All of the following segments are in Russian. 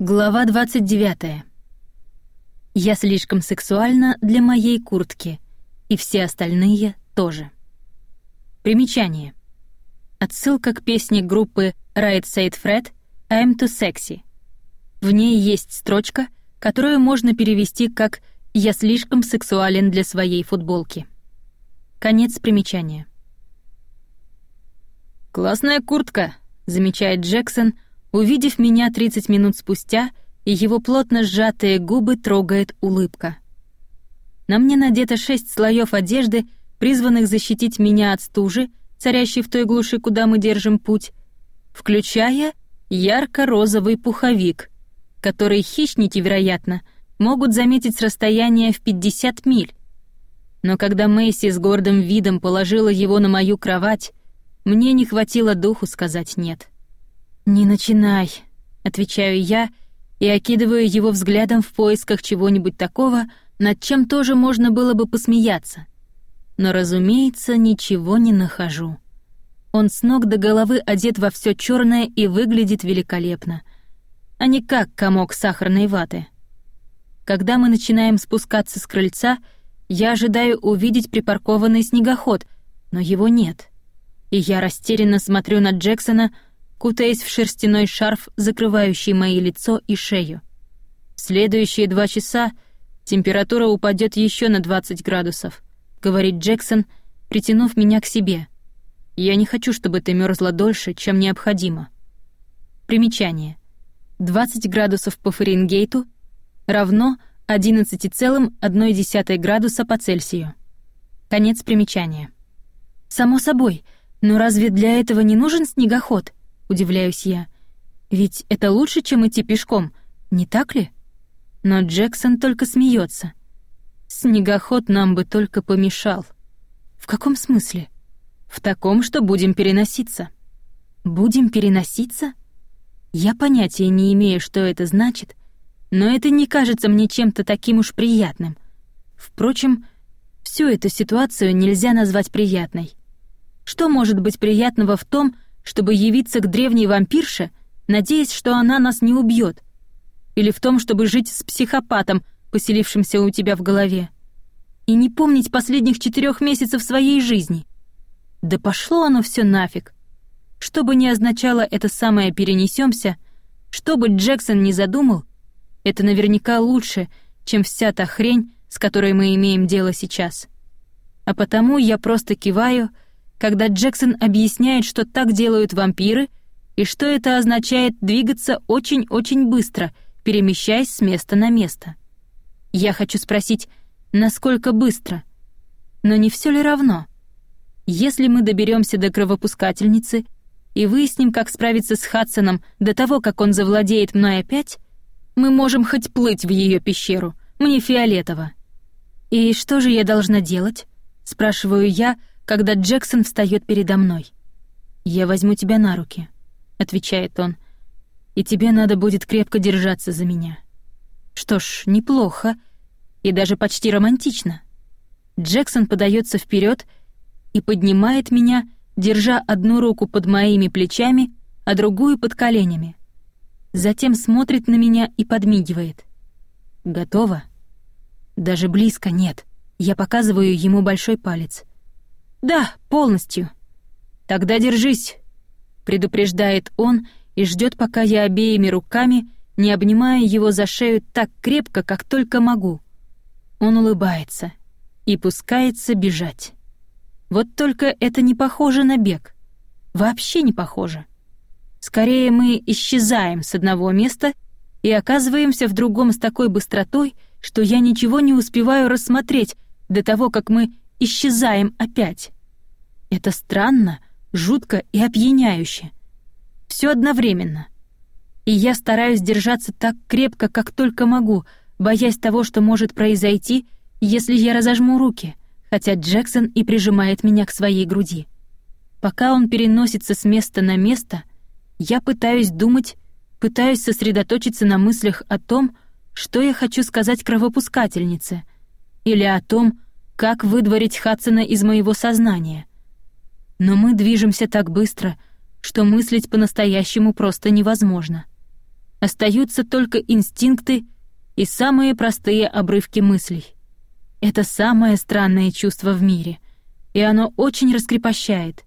Глава 29. Я слишком сексуальна для моей куртки, и все остальные тоже. Примечание. Отсылка к песне группы Right Said Fred «I'm too sexy». В ней есть строчка, которую можно перевести как «Я слишком сексуален для своей футболки». Конец примечания. «Классная куртка», — замечает Джексон — увидев меня 30 минут спустя, и его плотно сжатые губы трогает улыбка. На мне надето шесть слоев одежды, призванных защитить меня от стужи, царящей в той глуши, куда мы держим путь, включая ярко-розовый пуховик, который хищники, вероятно, могут заметить с расстояния в 50 миль. Но когда Мэйси с гордым видом положила его на мою кровать, мне не хватило духу сказать «нет». «Не начинай», — отвечаю я и окидываю его взглядом в поисках чего-нибудь такого, над чем тоже можно было бы посмеяться. Но, разумеется, ничего не нахожу. Он с ног до головы одет во все черное и выглядит великолепно, а не как комок сахарной ваты. Когда мы начинаем спускаться с крыльца, я ожидаю увидеть припаркованный снегоход, но его нет. И я растерянно смотрю на Джексона — кутаясь в шерстяной шарф, закрывающий мои лицо и шею. В следующие два часа температура упадет еще на 20 градусов, говорит Джексон, притянув меня к себе. Я не хочу, чтобы ты мерзла дольше, чем необходимо. Примечание. 20 градусов по Фаренгейту равно 11,1 градуса по Цельсию. Конец примечания. Само собой, но разве для этого не нужен снегоход? Удивляюсь я. Ведь это лучше, чем идти пешком, не так ли? Но Джексон только смеется. Снегоход нам бы только помешал. В каком смысле? В таком, что будем переноситься. Будем переноситься? Я понятия не имею, что это значит, но это не кажется мне чем-то таким уж приятным. Впрочем, всю эту ситуацию нельзя назвать приятной. Что может быть приятного в том, чтобы явиться к древней вампирше, надеясь, что она нас не убьет, или в том, чтобы жить с психопатом, поселившимся у тебя в голове, и не помнить последних четырех месяцев своей жизни. Да пошло оно все нафиг. Что бы ни означало это самое «перенесемся», что бы Джексон ни задумал, это наверняка лучше, чем вся та хрень, с которой мы имеем дело сейчас. А потому я просто киваю — когда Джексон объясняет, что так делают вампиры, и что это означает двигаться очень-очень быстро, перемещаясь с места на место. Я хочу спросить, насколько быстро? Но не все ли равно? Если мы доберемся до кровопускательницы и выясним, как справиться с Хадсоном до того, как он завладеет мной опять, мы можем хоть плыть в ее пещеру, мне фиолетово. «И что же я должна делать?» — спрашиваю я, когда Джексон встает передо мной. «Я возьму тебя на руки», — отвечает он, «и тебе надо будет крепко держаться за меня». Что ж, неплохо и даже почти романтично. Джексон подается вперед и поднимает меня, держа одну руку под моими плечами, а другую под коленями. Затем смотрит на меня и подмигивает. «Готово?» «Даже близко нет». Я показываю ему большой палец. «Да, полностью». «Тогда держись», — предупреждает он и ждет, пока я обеими руками не обнимаю его за шею так крепко, как только могу. Он улыбается и пускается бежать. Вот только это не похоже на бег. Вообще не похоже. Скорее мы исчезаем с одного места и оказываемся в другом с такой быстротой, что я ничего не успеваю рассмотреть до того, как мы исчезаем опять. Это странно, жутко и опьяняюще. Все одновременно. И я стараюсь держаться так крепко, как только могу, боясь того, что может произойти, если я разожму руки, хотя Джексон и прижимает меня к своей груди. Пока он переносится с места на место, я пытаюсь думать, пытаюсь сосредоточиться на мыслях о том, что я хочу сказать кровопускательнице, или о том, как выдворить Хадсона из моего сознания. Но мы движемся так быстро, что мыслить по-настоящему просто невозможно. Остаются только инстинкты и самые простые обрывки мыслей. Это самое странное чувство в мире, и оно очень раскрепощает.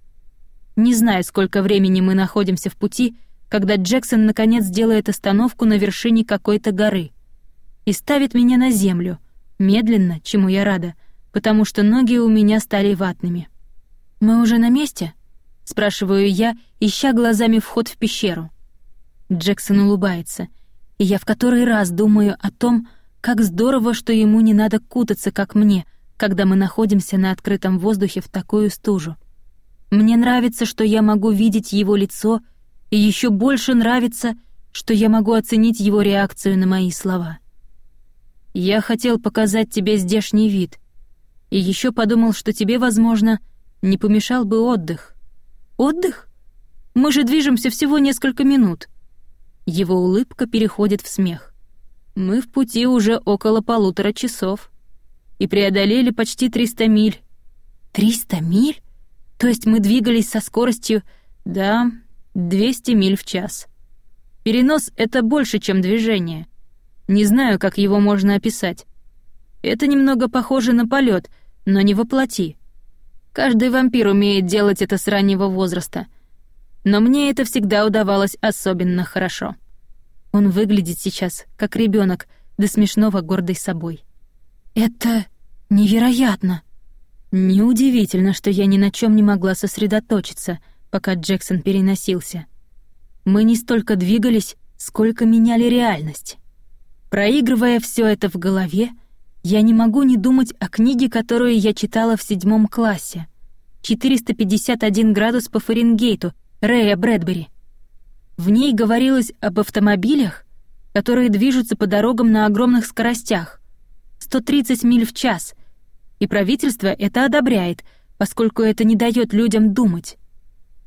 Не знаю, сколько времени мы находимся в пути, когда Джексон наконец делает остановку на вершине какой-то горы и ставит меня на землю, медленно, чему я рада, потому что ноги у меня стали ватными. «Мы уже на месте?» — спрашиваю я, ища глазами вход в пещеру. Джексон улыбается, и я в который раз думаю о том, как здорово, что ему не надо кутаться, как мне, когда мы находимся на открытом воздухе в такую стужу. Мне нравится, что я могу видеть его лицо, и еще больше нравится, что я могу оценить его реакцию на мои слова. Я хотел показать тебе здешний вид, и еще подумал, что тебе, возможно, не помешал бы отдых. Отдых? Мы же движемся всего несколько минут. Его улыбка переходит в смех. Мы в пути уже около полутора часов и преодолели почти 300 миль. 300 миль? То есть мы двигались со скоростью, да, 200 миль в час. Перенос — это больше, чем движение. Не знаю, как его можно описать. Это немного похоже на полет, но не воплоти. Каждый вампир умеет делать это с раннего возраста — но мне это всегда удавалось особенно хорошо. Он выглядит сейчас как ребенок, до смешного гордый собой. Это невероятно. Неудивительно, что я ни на чем не могла сосредоточиться, пока Джексон переносился. Мы не столько двигались, сколько меняли реальность. Проигрывая все это в голове, я не могу не думать о книге, которую я читала в седьмом классе. «451 градус по Фаренгейту» Рэя Брэдбери. В ней говорилось об автомобилях, которые движутся по дорогам на огромных скоростях, 130 миль в час, и правительство это одобряет, поскольку это не дает людям думать.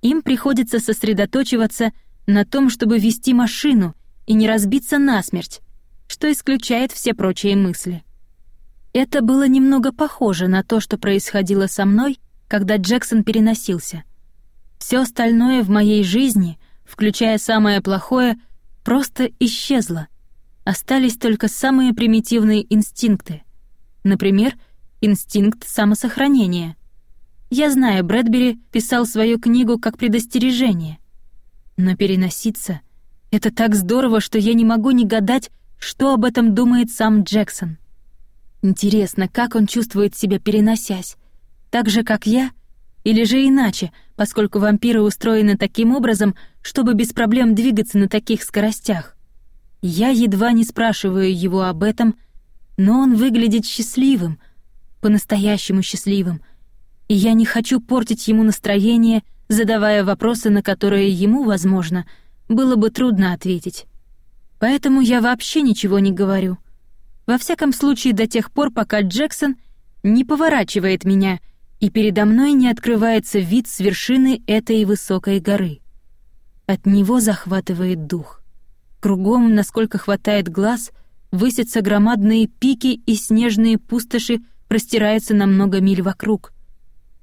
Им приходится сосредоточиваться на том, чтобы вести машину и не разбиться насмерть, что исключает все прочие мысли. Это было немного похоже на то, что происходило со мной, когда Джексон переносился — все остальное в моей жизни, включая самое плохое, просто исчезло. Остались только самые примитивные инстинкты. Например, инстинкт самосохранения. Я знаю, Брэдбери писал свою книгу как предостережение. Но переноситься — это так здорово, что я не могу не гадать, что об этом думает сам Джексон. Интересно, как он чувствует себя, переносясь? Так же, как я — или же иначе, поскольку вампиры устроены таким образом, чтобы без проблем двигаться на таких скоростях. Я едва не спрашиваю его об этом, но он выглядит счастливым, по-настоящему счастливым, и я не хочу портить ему настроение, задавая вопросы, на которые ему, возможно, было бы трудно ответить. Поэтому я вообще ничего не говорю. Во всяком случае, до тех пор, пока Джексон не поворачивает меня — и передо мной не открывается вид с вершины этой высокой горы. От него захватывает дух. Кругом, насколько хватает глаз, высятся громадные пики и снежные пустоши простираются на много миль вокруг.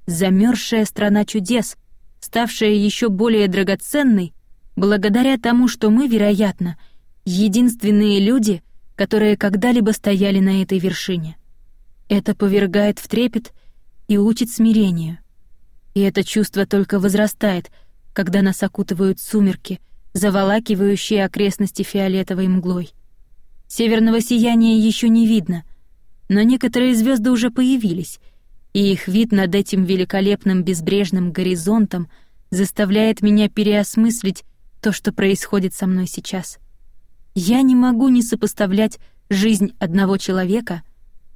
Замерзшая страна чудес, ставшая еще более драгоценной, благодаря тому, что мы, вероятно, единственные люди, которые когда-либо стояли на этой вершине. Это повергает в трепет и учит смирению. И это чувство только возрастает, когда нас окутывают сумерки, заволакивающие окрестности фиолетовой мглой. Северного сияния еще не видно, но некоторые звезды уже появились, и их вид над этим великолепным безбрежным горизонтом заставляет меня переосмыслить то, что происходит со мной сейчас. Я не могу не сопоставлять жизнь одного человека,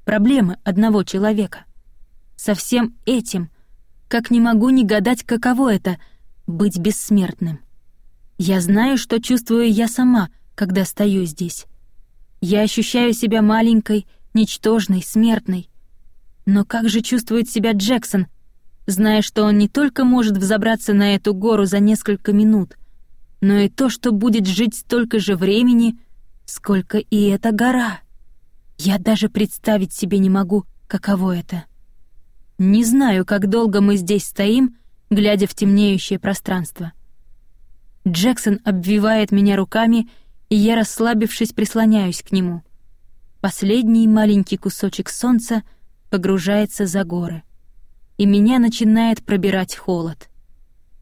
проблемы одного человека — со всем этим, как не могу не гадать, каково это — быть бессмертным. Я знаю, что чувствую я сама, когда стою здесь. Я ощущаю себя маленькой, ничтожной, смертной. Но как же чувствует себя Джексон, зная, что он не только может взобраться на эту гору за несколько минут, но и то, что будет жить столько же времени, сколько и эта гора. Я даже представить себе не могу, каково это. Не знаю, как долго мы здесь стоим, глядя в темнеющее пространство. Джексон обвивает меня руками и я, расслабившись, прислоняюсь к нему. Последний маленький кусочек солнца погружается за горы, и меня начинает пробирать холод.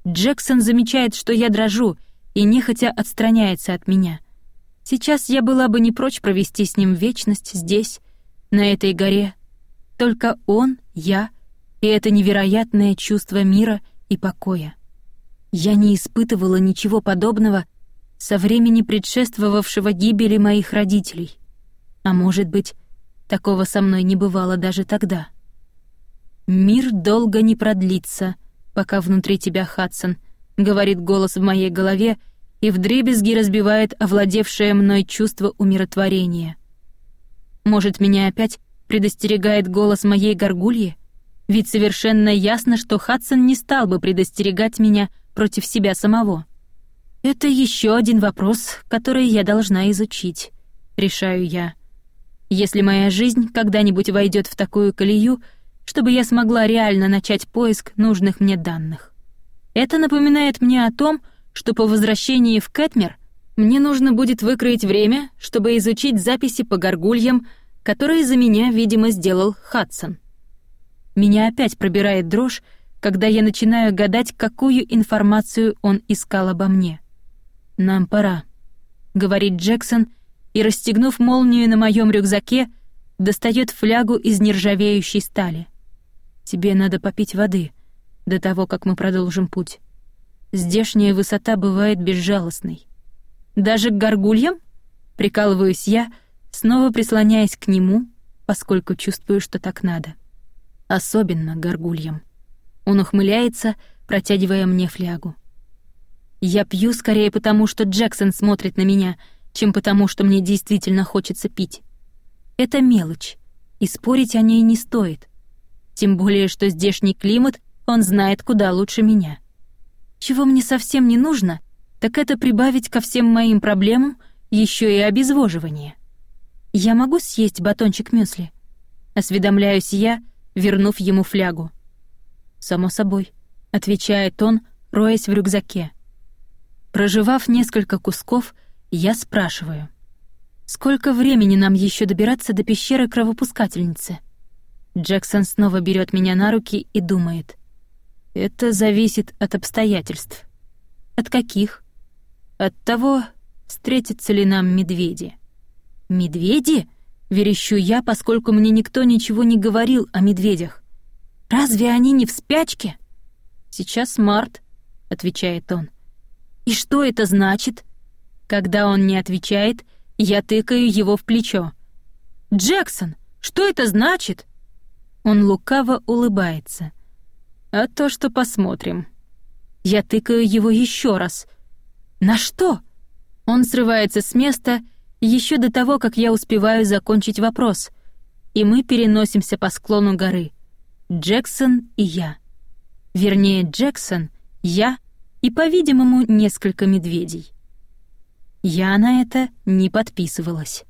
Джексон замечает, что я дрожу, и нехотя отстраняется от меня. Сейчас я была бы не прочь провести с ним вечность здесь, на этой горе. Только он, я и это невероятное чувство мира и покоя. Я не испытывала ничего подобного со времени предшествовавшего гибели моих родителей. А может быть, такого со мной не бывало даже тогда. «Мир долго не продлится, пока внутри тебя, Хадсон», — говорит голос в моей голове и вдребезги разбивает овладевшее мной чувство умиротворения. Может, меня опять предостерегает голос моей горгульи? Ведь совершенно ясно, что Хадсон не стал бы предостерегать меня против себя самого. Это еще один вопрос, который я должна изучить, решаю я. Если моя жизнь когда-нибудь войдет в такую колею, чтобы я смогла реально начать поиск нужных мне данных. Это напоминает мне о том, что по возвращении в Кэтмер мне нужно будет выкроить время, чтобы изучить записи по горгульям, которые за меня, видимо, сделал Хадсон. Меня опять пробирает дрожь, когда я начинаю гадать, какую информацию он искал обо мне. «Нам пора», — говорит Джексон, и, расстегнув молнию на моем рюкзаке, достает флягу из нержавеющей стали. «Тебе надо попить воды до того, как мы продолжим путь. Здешняя высота бывает безжалостной. Даже к горгульям?» — прикалываюсь я, снова прислоняясь к нему, поскольку чувствую, что так надо. Особенно горгульям. Он ухмыляется, протягивая мне флягу. Я пью скорее потому, что Джексон смотрит на меня, чем потому, что мне действительно хочется пить. Это мелочь, и спорить о ней не стоит. Тем более, что здешний климат он знает куда лучше меня. Чего мне совсем не нужно, так это прибавить ко всем моим проблемам еще и обезвоживание. Я могу съесть батончик мюсли? Осведомляюсь я, вернув ему флягу. «Само собой», — отвечает он, роясь в рюкзаке. Проживав несколько кусков, я спрашиваю. «Сколько времени нам еще добираться до пещеры кровопускательницы?» Джексон снова берет меня на руки и думает. «Это зависит от обстоятельств». «От каких?» «От того, встретятся ли нам медведи». «Медведи?» — верещу я, поскольку мне никто ничего не говорил о медведях. «Разве они не в спячке?» «Сейчас март», — отвечает он. И что это значит? Когда он не отвечает, я тыкаю его в плечо. «Джексон, что это значит?» Он лукаво улыбается. «А то, что посмотрим». Я тыкаю его еще раз. «На что?» Он срывается с места еще до того, как я успеваю закончить вопрос, и мы переносимся по склону горы. Джексон и я. Вернее, Джексон, я и, по-видимому, несколько медведей. Я на это не подписывалась.